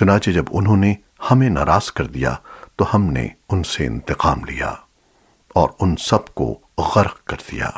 چنانچہ جب انہوں نے ہمیں ناراض کر دیا تو ہم نے ان سے انتقام لیا اور ان سب کو غرق کر دیا۔